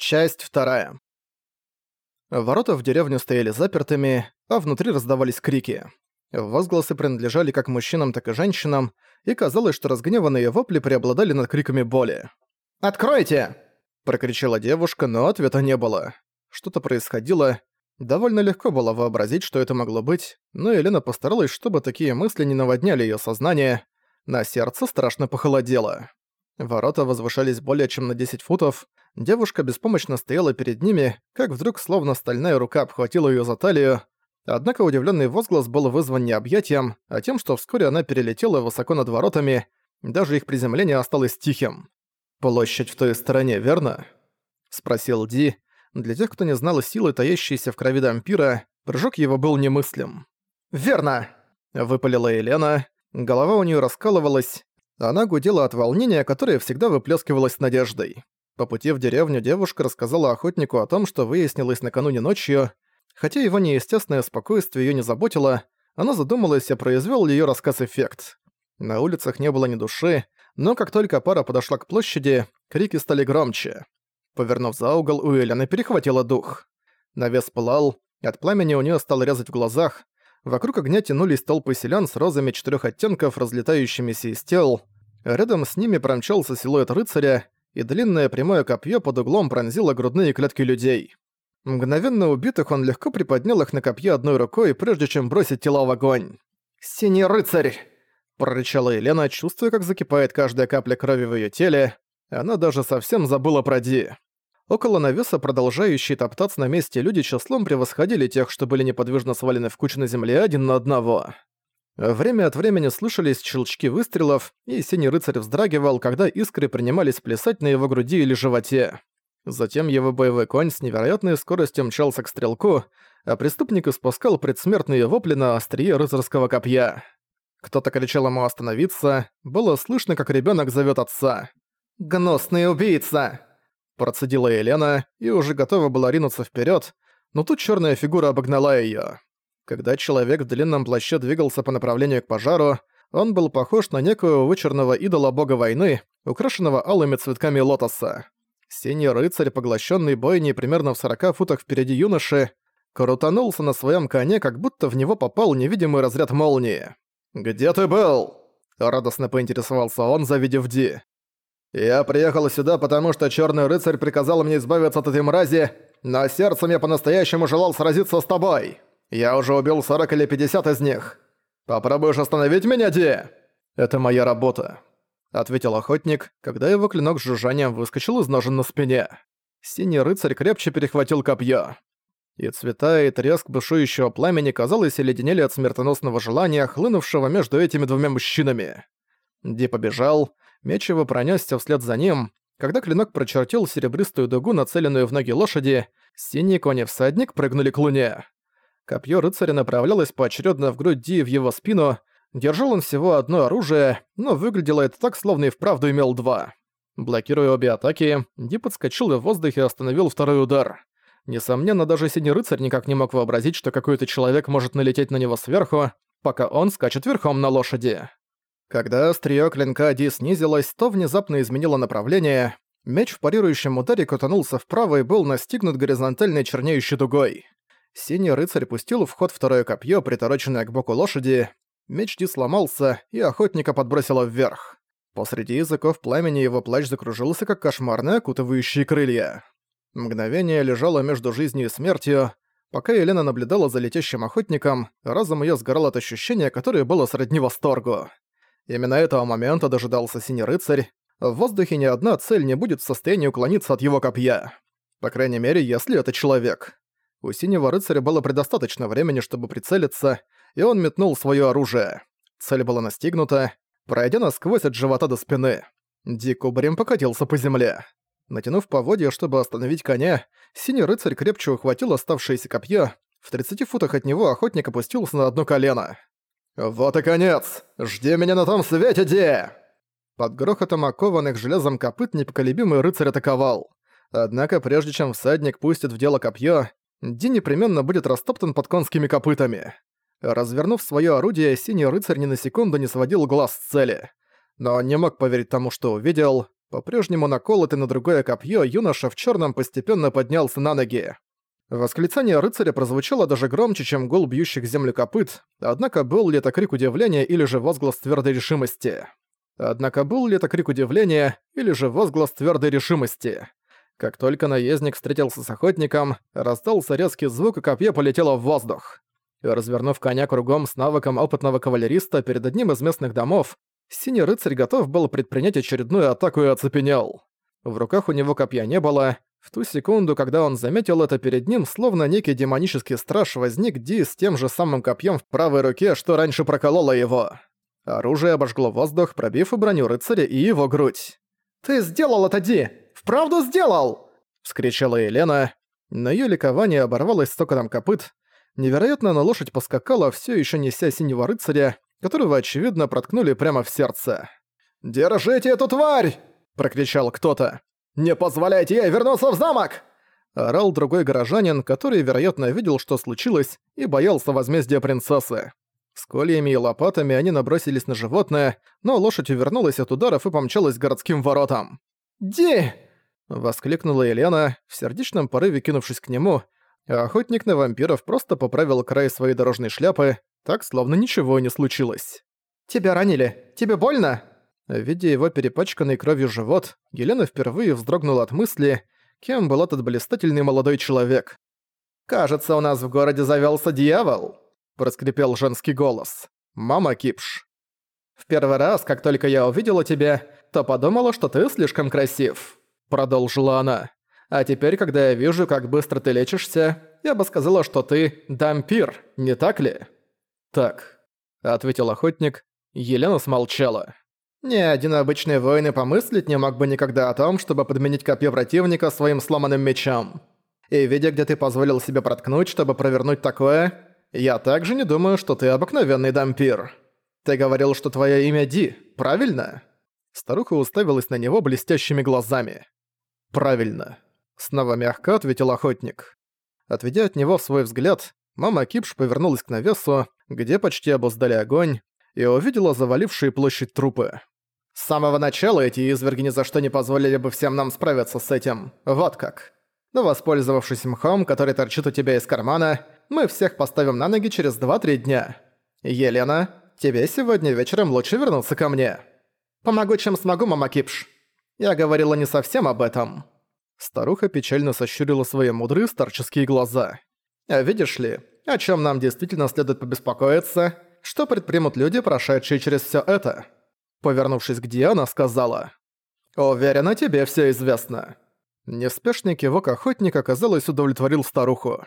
Часть вторая. Ворота в деревню стояли запертыми, а внутри раздавались крики. Возгласы принадлежали как мужчинам, так и женщинам, и казалось, что разгневанные вопли преобладали над криками боли. «Откройте!» – прокричала девушка, но ответа не было. Что-то происходило. Довольно легко было вообразить, что это могло быть, но Елена постаралась, чтобы такие мысли не наводняли её сознание. На сердце страшно похолодело. Ворота возвышались более чем на 10 футов, Девушка беспомощно стояла перед ними, как вдруг словно стальная рука обхватила её за талию. Однако удивлённый возглас был вызван не объятием, а тем, что вскоре она перелетела высоко над воротами, даже их приземление осталось тихим. «Площадь в той стороне, верно?» — спросил Ди. Для тех, кто не знал силы, таящейся в крови дампира, прыжок его был немыслим. «Верно!» — выпалила Елена. Голова у неё раскалывалась. Она гудела от волнения, которое всегда выплескивалось надеждой. По пути в деревню девушка рассказала охотнику о том, что выяснилось накануне ночью. Хотя его неестественное спокойствие её не заботило, она задумалась, а произвёл её рассказ эффект. На улицах не было ни души, но как только пара подошла к площади, крики стали громче. Повернув за угол, у Элены перехватила дух. Навес пылал, от пламени у неё стало резать в глазах, вокруг огня тянулись толпы селян с розами четырёх оттенков, разлетающимися из тел. Рядом с ними промчался силуэт рыцаря, и длинное прямое копье под углом пронзило грудные клетки людей. Мгновенно убитых он легко приподнял их на копье одной рукой, прежде чем бросить тела в огонь. «Синий рыцарь!» – прорычала Елена, чувствуя, как закипает каждая капля крови в её теле. Она даже совсем забыла про Ди. Около навеса, продолжающие топтаться на месте люди числом превосходили тех, что были неподвижно свалены в кучу на земле один на одного. Время от времени слышались щелчки выстрелов, и синий рыцарь вздрагивал, когда искры принимались плясать на его груди или животе. Затем его боевой конь с невероятной скоростью мчался к стрелку, а преступник испускал предсмертные вопли на острие рыцарского копья. Кто-то кричал ему остановиться, было слышно, как ребенок зовет отца. «Гнусный убийца!» Процедила Елена и уже готова была ринуться вперед, но тут черная фигура обогнала ее. Когда человек в длинном плаще двигался по направлению к пожару, он был похож на некую вычерного идола бога войны, украшенного алыми цветками лотоса. Синий рыцарь, поглощенный бойней примерно в 40 футах впереди юноши, крутанулся на своем коне, как будто в него попал невидимый разряд молнии. «Где ты был?» – радостно поинтересовался он, завидев Ди. «Я приехал сюда, потому что черный рыцарь приказал мне избавиться от этой мрази, но сердцем я по-настоящему желал сразиться с тобой!» Я уже убил 40 или 50 из них. Попробуешь остановить меня, Ди?» «Это моя работа», — ответил охотник, когда его клинок с жужжанием выскочил из ножен на спине. Синий рыцарь крепче перехватил копье. И цвета, и треск бушующего пламени, казалось, леденели от смертоносного желания, хлынувшего между этими двумя мужчинами. Ди побежал, меч его пронёсся вслед за ним. Когда клинок прочертил серебристую дугу, нацеленную в ноги лошади, синий конь и всадник прыгнули к луне. Копье рыцаря направлялось поочередно в грудь Ди в его спину. Держал он всего одно оружие, но выглядело это так, словно и вправду имел два. Блокируя обе атаки, Ди подскочил и в воздухе остановил второй удар. Несомненно, даже синий рыцарь никак не мог вообразить, что какой-то человек может налететь на него сверху, пока он скачет верхом на лошади. Когда остриё клинка Ди снизилось, то внезапно изменило направление. Меч в парирующем ударе катанулся вправо и был настигнут горизонтальной чернеющей дугой. Синий рыцарь пустил в ход второе копье, притороченное к боку лошади. Меч Ди сломался, и охотника подбросило вверх. Посреди языков пламени его плащ закружился, как кошмарные окутывающие крылья. Мгновение лежало между жизнью и смертью. Пока Елена наблюдала за летящим охотником, разум её сгорал от ощущения, которое было сродни восторгу. Именно этого момента дожидался Синий Рыцарь. В воздухе ни одна цель не будет в состоянии уклониться от его копья. По крайней мере, если это человек. У синего рыцаря было предостаточно времени, чтобы прицелиться, и он метнул своё оружие. Цель была настигнута, пройдя насквозь от живота до спины. Дик кубарем покатился по земле. Натянув поводья, чтобы остановить коня, синий рыцарь крепче ухватил оставшееся копье. В 30 футах от него охотник опустился на одно колено. «Вот и конец! Жди меня на том свете, Ди!» Под грохотом окованных железом копыт непоколебимый рыцарь атаковал. Однако прежде чем всадник пустит в дело копье, Ди непременно будет растоптан под конскими копытами. Развернув свое орудие, синий рыцарь ни на секунду не сводил глаз с цели. Но он не мог поверить тому, что увидел. По-прежнему наколотый на другое копье, юноша в черном постепенно поднялся на ноги. Восклицание рыцаря прозвучало даже громче, чем гул бьющих землю копыт, однако был ли это крик удивления или же возглас твердой решимости? Однако был ли это крик удивления или же возглас твердой решимости? Как только наездник встретился с охотником, раздался резкий звук, и копье полетело в воздух. И развернув коня кругом с навыком опытного кавалериста перед одним из местных домов, синий рыцарь готов был предпринять очередную атаку и оцепенел. В руках у него копья не было. В ту секунду, когда он заметил это перед ним, словно некий демонический страж возник Ди с тем же самым копьем в правой руке, что раньше прокололо его. Оружие обожгло воздух, пробив и броню рыцаря и его грудь. «Ты сделал это, Ди! Вправду сделал!» — вскричала Елена. На её ликование оборвалось стокотом копыт. Невероятно, на лошадь поскакала, всё ещё неся синего рыцаря, которого, очевидно, проткнули прямо в сердце. «Держите эту тварь!» — прокричал кто-то. «Не позволяйте ей вернуться в замок!» Орал другой горожанин, который, вероятно, видел, что случилось, и боялся возмездия принцессы. С кольями и лопатами они набросились на животное, но лошадь увернулась от ударов и помчалась к городским воротам. «Ди!» Воскликнула Елена, в сердечном порыве кинувшись к нему, охотник на вампиров просто поправил край своей дорожной шляпы, так, словно ничего не случилось. «Тебя ранили? Тебе больно?» Видя его перепачканный кровью живот, Елена впервые вздрогнула от мысли, кем был этот блистательный молодой человек. «Кажется, у нас в городе завелся дьявол», – проскрипел женский голос. «Мама Кипш». «В первый раз, как только я увидела тебя, то подумала, что ты слишком красив» продолжила она. «А теперь, когда я вижу, как быстро ты лечишься, я бы сказала, что ты дампир, не так ли?» «Так», — ответил охотник. Елена смолчала. «Ни один обычный воин и помыслить не мог бы никогда о том, чтобы подменить копье противника своим сломанным мечом. И видя, где ты позволил себе проткнуть, чтобы провернуть такое, я также не думаю, что ты обыкновенный дампир. Ты говорил, что твое имя Ди, правильно?» Старуха уставилась на него блестящими глазами. «Правильно», — снова мягко ответил охотник. Отведя от него свой взгляд, мама Кипш повернулась к навесу, где почти обуздали огонь, и увидела завалившие площадь трупы. «С самого начала эти изверги ни за что не позволили бы всем нам справиться с этим. Вот как. Но воспользовавшись мхом, который торчит у тебя из кармана, мы всех поставим на ноги через 2-3 дня. Елена, тебе сегодня вечером лучше вернуться ко мне. Помогу, чем смогу, мама Кипш. Я говорила не совсем об этом». Старуха печально сощурила свои мудрые старческие глаза. «А видишь ли, о чем нам действительно следует побеспокоиться, что предпримут люди, прошедшие через все это?» Повернувшись к Диана, сказала. «Уверена, тебе все известно». Неспешный кивок охотника, казалось, удовлетворил старуху.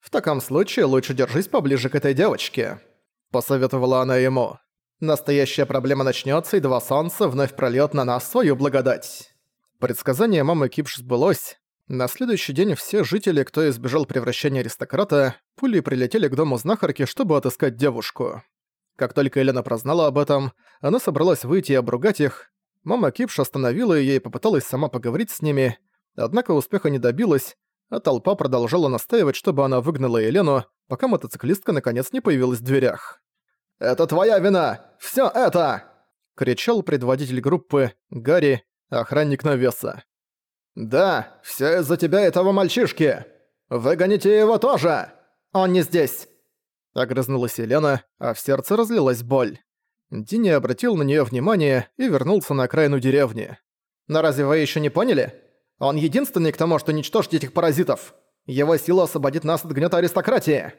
«В таком случае лучше держись поближе к этой девочке», — посоветовала она ему. Настоящая проблема начнется, и два солнца вновь прольёт на нас свою благодать. Предсказание мамы Кипш сбылось. На следующий день все жители, кто избежал превращения аристократа, пулей прилетели к дому знахарки, чтобы отыскать девушку. Как только Елена прознала об этом, она собралась выйти и обругать их. Мама Кипш остановила её и попыталась сама поговорить с ними, однако успеха не добилась, а толпа продолжала настаивать, чтобы она выгнала Елену, пока мотоциклистка наконец не появилась в дверях. «Это твоя вина! Всё это!» — кричал предводитель группы, Гарри, охранник навеса. «Да, всё из-за тебя этого мальчишки! Выгоните его тоже! Он не здесь!» Огрызнулась Елена, а в сердце разлилась боль. Дини обратил на неё внимание и вернулся на окраину деревни. «Но разве вы ещё не поняли? Он единственный, кто может уничтожить этих паразитов. Его сила освободит нас от гнёта аристократии.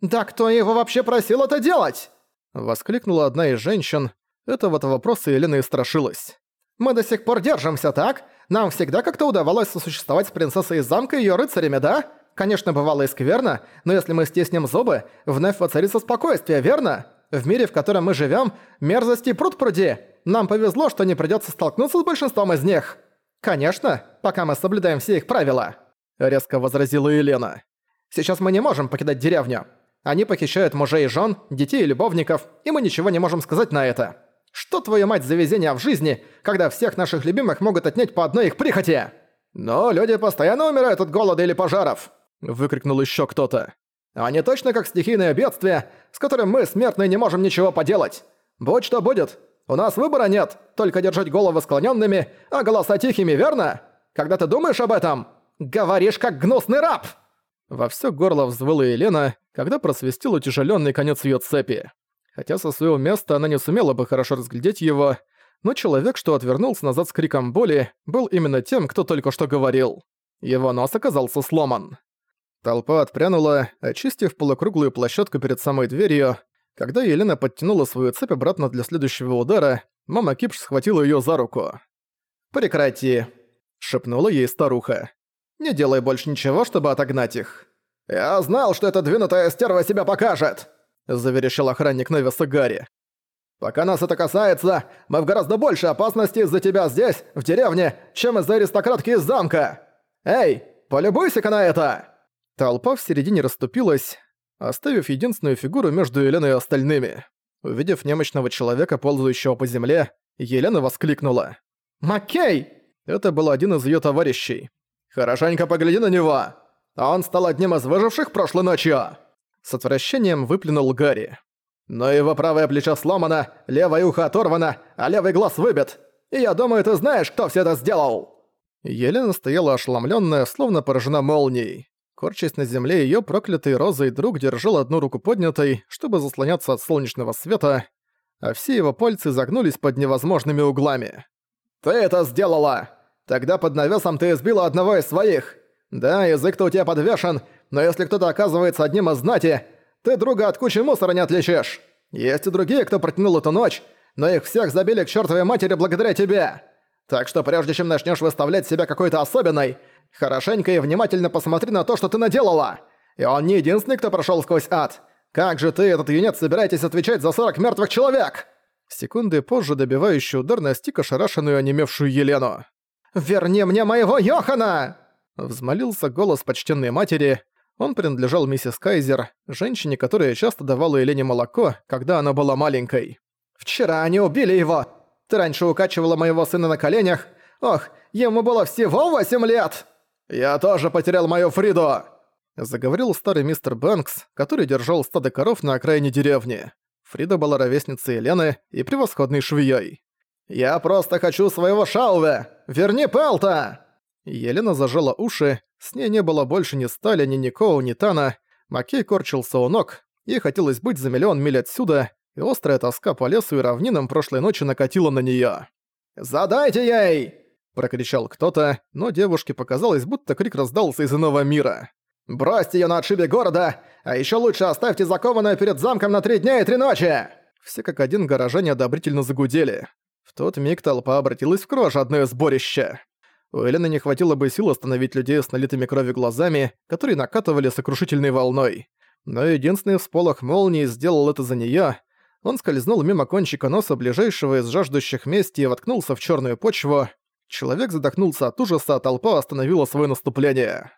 Да кто его вообще просил это делать?» Воскликнула одна из женщин. Этого-то вопроса Елена и страшилась. «Мы до сих пор держимся, так? Нам всегда как-то удавалось сосуществовать с принцессой из замка и её рыцарями, да? Конечно, бывало и скверно, но если мы стеснем зубы, вновь воцарится спокойствие, верно? В мире, в котором мы живём, мерзости пруд пруди. Нам повезло, что не придётся столкнуться с большинством из них. Конечно, пока мы соблюдаем все их правила», — резко возразила Елена. «Сейчас мы не можем покидать деревню. Они похищают мужей и жен, детей и любовников, и мы ничего не можем сказать на это. Что твою мать за везение в жизни, когда всех наших любимых могут отнять по одной их прихоти? Но люди постоянно умирают от голода или пожаров!» Выкрикнул еще кто-то. «Они точно как стихийное бедствие, с которым мы, смертные, не можем ничего поделать. Будь что будет, У нас выбора нет, только держать головы склоненными, а голоса тихими, верно? Когда ты думаешь об этом, говоришь как гнусный раб!» Во всё горло взвыла Елена, когда просвистел утяжелённый конец её цепи. Хотя со своего места она не сумела бы хорошо разглядеть его, но человек, что отвернулся назад с криком боли, был именно тем, кто только что говорил. Его нос оказался сломан. Толпа отпрянула, очистив полукруглую площадку перед самой дверью. Когда Елена подтянула свою цепь обратно для следующего удара, мама Кипш схватила её за руку. «Прекрати», — шепнула ей старуха. «Не делай больше ничего, чтобы отогнать их». «Я знал, что эта двинутая стерва себя покажет!» — заверещал охранник Невиса Гарри. «Пока нас это касается, мы в гораздо большей опасности из-за тебя здесь, в деревне, чем из-за аристократки из замка! Эй, полюбуйся-ка на это!» Толпа в середине расступилась, оставив единственную фигуру между Еленой и остальными. Увидев немощного человека, ползающего по земле, Елена воскликнула. «Маккей!» Это был один из её товарищей. «Хорошенько погляди на него! Он стал одним из выживших прошлой ночью!» С отвращением выплюнул Гарри. Но его правое плечо сломано, левое ухо оторвано, а левый глаз выбит. И я думаю, ты знаешь, кто все это сделал!» Елена стояла ошеломленная, словно поражена молнией. Корчась на земле, ее проклятый розой друг держал одну руку поднятой, чтобы заслоняться от солнечного света, а все его пальцы загнулись под невозможными углами. «Ты это сделала! Тогда под навесом ты избила одного из своих! Да, язык-то у тебя подвешен, но если кто-то оказывается одним из знати, ты друга от кучи мусора не отличишь. Есть и другие, кто протянул эту ночь, но их всех забили к чертовой матери благодаря тебе. Так что прежде чем начнешь выставлять себя какой-то особенной, хорошенько и внимательно посмотри на то, что ты наделала. И он не единственный, кто прошел сквозь ад. Как же ты, этот юнец, собираетесь отвечать за 40 мертвых человек? Секунды позже добивающий удар настиг ошарашенную онемевшую Елену. «Верни мне моего Йохана!» Взмолился голос почтенной матери, он принадлежал миссис Кайзер, женщине, которая часто давала Елене молоко, когда она была маленькой. «Вчера они убили его! Ты раньше укачивала моего сына на коленях. Ох, ему было всего восемь лет!» «Я тоже потерял мою Фриду!» Заговорил старый мистер Бэнкс, который держал стадо коров на окраине деревни. Фрида была ровесницей Елены и превосходной швеей. «Я просто хочу своего Шауве! Верни Пелта!» Елена зажала уши, с ней не было больше ни Стали, ни Никоу, ни Тана. Макей корчился у ног, ей хотелось быть за миллион миль отсюда, и острая тоска по лесу и равнинам прошлой ночи накатила на неё. «Задайте ей!» – прокричал кто-то, но девушке показалось, будто крик раздался из иного мира. «Бросьте её на отшибе города, а ещё лучше оставьте закованную перед замком на три дня и три ночи!» Все как один горожане одобрительно загудели. В тот миг толпа обратилась в кровожадное сборище. У Элены не хватило бы сил остановить людей с налитыми кровью глазами, которые накатывали сокрушительной волной. Но единственный всполох молнии сделал это за неё. Он скользнул мимо кончика носа ближайшего из жаждущих мести и воткнулся в чёрную почву. Человек задохнулся от ужаса, а толпа остановила своё наступление.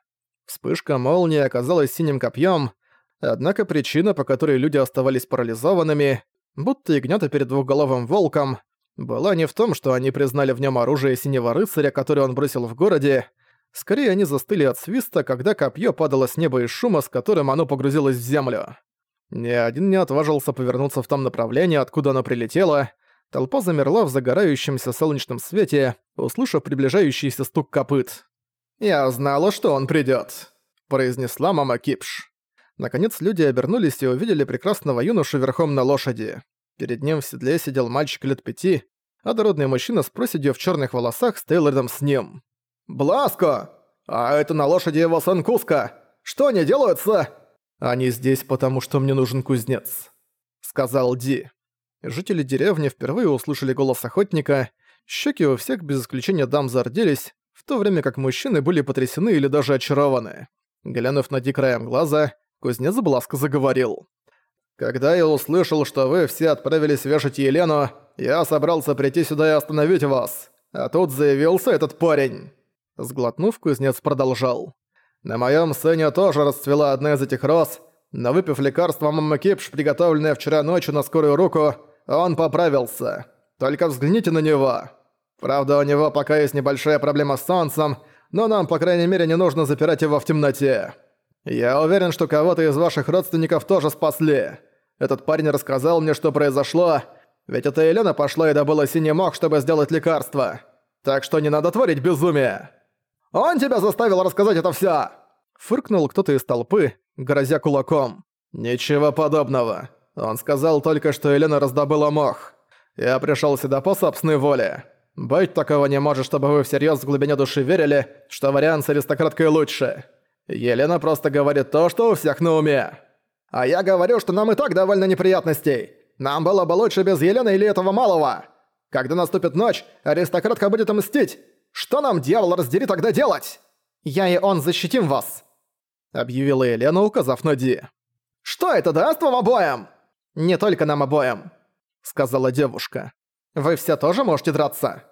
Вспышка молнии оказалась синим копьём, однако причина, по которой люди оставались парализованными, будто ягнята перед двухголовым волком, была не в том, что они признали в нем оружие синего рыцаря, которое он бросил в городе. Скорее, они застыли от свиста, когда копье падало с неба из шума, с которым оно погрузилось в землю. Ни один не отважился повернуться в том направлении, откуда оно прилетело. Толпа замерла в загорающемся солнечном свете, услышав приближающийся стук копыт. «Я знала, что он придёт», — произнесла мама Кипш. Наконец люди обернулись и увидели прекрасного юношу верхом на лошади. Перед ним в седле сидел мальчик лет пяти, а дородный мужчина с проседью в черных волосах стоял рядом с ним. «Бласко! А это на лошади его сын Куска! Что они делают с...» «Они здесь, потому что мне нужен кузнец», — сказал Ди. Жители деревни впервые услышали голос охотника, щеки у всех без исключения дам зарделись, в то время как мужчины были потрясены или даже очарованы. Глянув на Ди краем глаза, кузнец Бласко заговорил. Когда я услышал, что вы все отправились вешать Елену, я собрался прийти сюда и остановить вас. А тут заявился этот парень». Сглотнув, кузнец продолжал. «На моем сыне тоже расцвела одна из этих роз, но выпив лекарство мама Кипш, приготовленное вчера ночью на скорую руку, он поправился. Только взгляните на него. Правда, у него пока есть небольшая проблема с солнцем, но нам, по крайней мере, не нужно запирать его в темноте. Я уверен, что кого-то из ваших родственников тоже спасли. Этот парень рассказал мне, что произошло. Ведь это Елена пошла и добыла синий мох, чтобы сделать лекарство. Так что не надо творить безумие. Он тебя заставил рассказать это всё!» Фыркнул кто-то из толпы, грозя кулаком. «Ничего подобного. Он сказал только, что Елена раздобыла мох. Я пришёл сюда по собственной воле. Быть такого не может, чтобы вы всерьёз в глубине души верили, что вариант с аристократкой лучше. Елена просто говорит то, что у всех на уме. А я говорю, что нам и так довольно неприятностей. Нам было бы лучше без Елены или этого малого. Когда наступит ночь, аристократка будет мстить. Что нам, дьявол, раздери тогда делать? Я и он защитим вас!» Объявила Елена, указав на Ди. «Что это даст вам обоим?» «Не только нам обоим», — сказала девушка. «Вы все тоже можете драться?»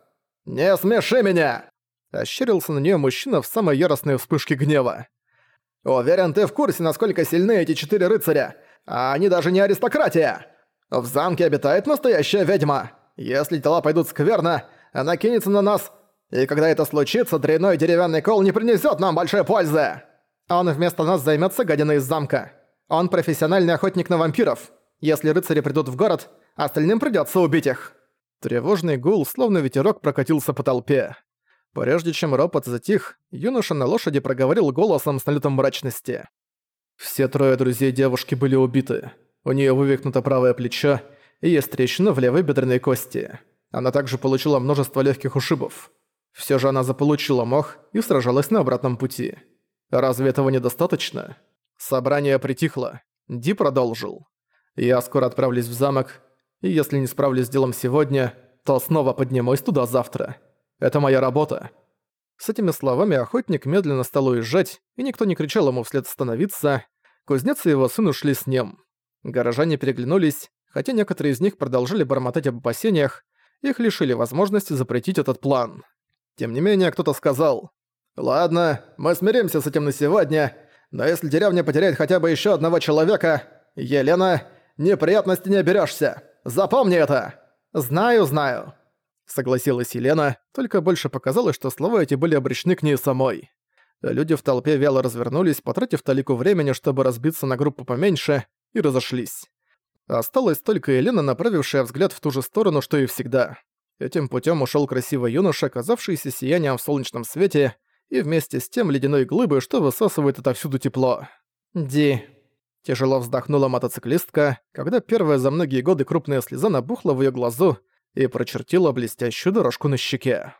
«Не смеши меня!» Ощерился на нее мужчина в самой яростной вспышке гнева. «Уверен, ты в курсе, насколько сильны эти четыре рыцаря, а они даже не аристократия. В замке обитает настоящая ведьма. Если дела пойдут скверно, она кинется на нас, и когда это случится, дрянной деревянный кол не принесет нам большой пользы. Он вместо нас займется гадиной из замка. Он профессиональный охотник на вампиров. Если рыцари придут в город, остальным придется убить их». Тревожный гул, словно ветерок, прокатился по толпе. Прежде чем ропот затих, юноша на лошади проговорил голосом с налетом мрачности. Все трое друзей девушки были убиты. У нее вывихнуто правое плечо, и есть трещина в левой бедренной кости. Она также получила множество легких ушибов. Все же она заполучила мох и сражалась на обратном пути. Разве этого недостаточно? Собрание притихло. Ди продолжил. Я скоро отправлюсь в замок, и если не справлюсь с делом сегодня, то снова поднимусь туда завтра. Это моя работа. С этими словами охотник медленно стал уезжать, и никто не кричал ему вслед остановиться. Кузнец и его сын ушли с ним. Горожане переглянулись, хотя некоторые из них продолжали бормотать об опасениях, их лишили возможности запретить этот план. Тем не менее, кто-то сказал, «Ладно, мы смиримся с этим на сегодня, но если деревня потеряет хотя бы еще одного человека, Елена, неприятности не оберешься. Запомни это!» «Знаю, знаю», — согласилась Елена, только больше показалось, что слова эти были обречены к ней самой. Люди в толпе вяло развернулись, потратив талику времени, чтобы разбиться на группу поменьше, и разошлись. Осталась только Елена, направившая взгляд в ту же сторону, что и всегда. Этим путем ушел красивый юноша, оказавшийся сиянием в солнечном свете, и вместе с тем ледяной глыбы, что высасывает отовсюду тепло. «Ди...» Тяжело вздохнула мотоциклистка, когда первая за многие годы крупная слеза набухла в её глазу и прочертила блестящую дорожку на щеке.